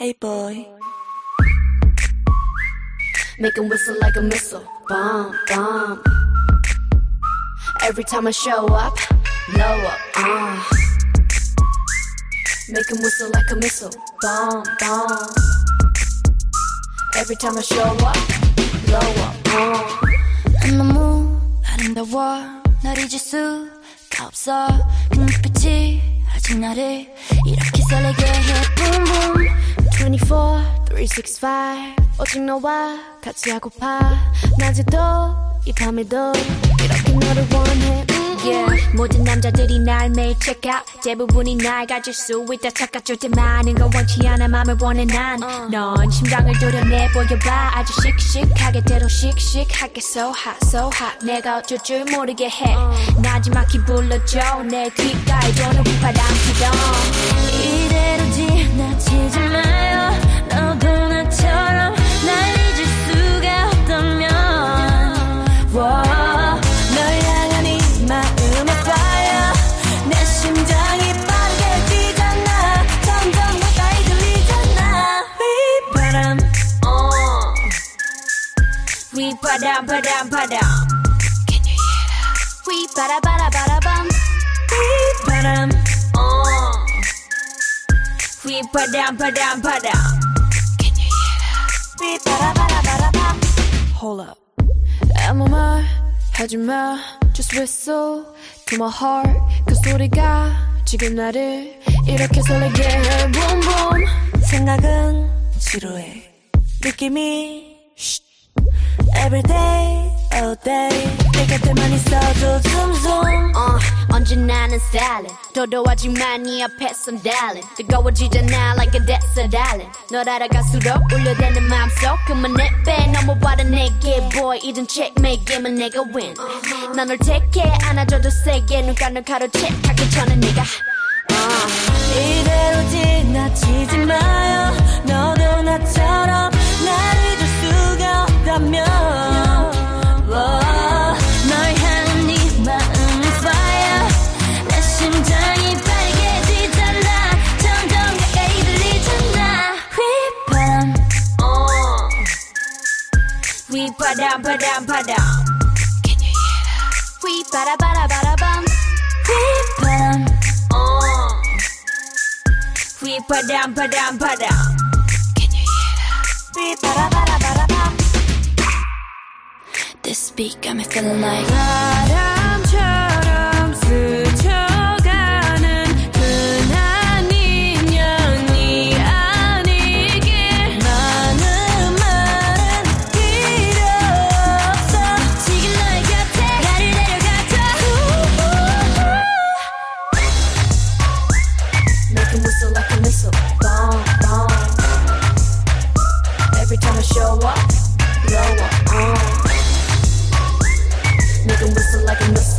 Hey boy. Make him whistle like a missile. Bomb, bomb. Every time I show up, blow up. Uh. Make him whistle like a missile. Bomb, bomb. Every time I show up, blow up. Uh. 너무 아름다워 널 잊을 수가 없어 그 눈빛이 아직 나를 이렇게 설레게 해 Boom boom 24, 365 오직 너와 같이 하고파. 낮에도 이 밤에도 이렇게 너를 원해. 음, 음. Yeah. 모든 남자들이 날 매일 check out. 대부분이 날 가질 수 있다 착각줄 때 많은 건 원치 않아 맘을 원해 난넌 심장을 도려내 보여봐. 아주 씩씩하게 대로 씩씩하게 so hot so hot. 내가 어쩔 줄 모르게 해. 나지막히 불러줘. 내 귓가에 도는 휘파람 피던. 이대로 지나치지 마 휘바람 바람 바람 Can you hear that? 휘바라바라바라밤 휘바람 휘바람 바람 바람 Can you hear that? 휘바라바라바라밤 Hold up. 아무 말 하지마 Just whistle to my heart. 그 소리가 지금 나를 이렇게 설레게 해. Boom boom. 생각은 지루해. 느낌이 Every day, all day. 내 곁에만 있어도 zoom 어, 언제나 는 stylin 도도하지만 네 앞에선 darling 뜨거워지잖아 like a desert darling 널 알아갈수록 울려대는 마음속 그만 내빼. 넘어와라 내게 boy 이젠 checkmate 게임은 내가 win. 난널 take 해 안아줘도 세게. 눈가를 가로채 하기 전에 내가 이대로 지나치지 마 휘바람 바람 바람 Can you hear that? 휘바라바라바라밤 휘바람 휘바람 바람 바람 Can you hear that? 삐바라바라바라밤. This beat got me feeling like 바람 Every time I show up Blow up, uh. Make him whistle like a missile